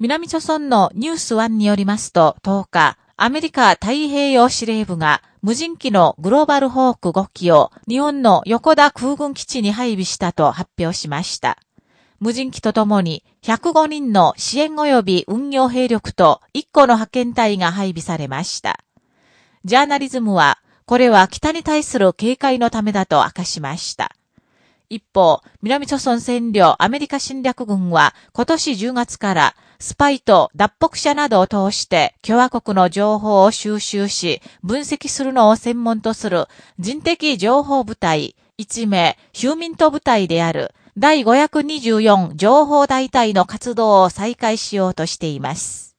南朝村のニュースワンによりますと、10日、アメリカ太平洋司令部が無人機のグローバルホーク5機を日本の横田空軍基地に配備したと発表しました。無人機とともに105人の支援及び運用兵力と1個の派遣隊が配備されました。ジャーナリズムは、これは北に対する警戒のためだと明かしました。一方、南朝鮮占領アメリカ侵略軍は今年10月からスパイと脱北者などを通して共和国の情報を収集し、分析するのを専門とする人的情報部隊、一名、ヒューミント部隊である第524情報大隊の活動を再開しようとしています。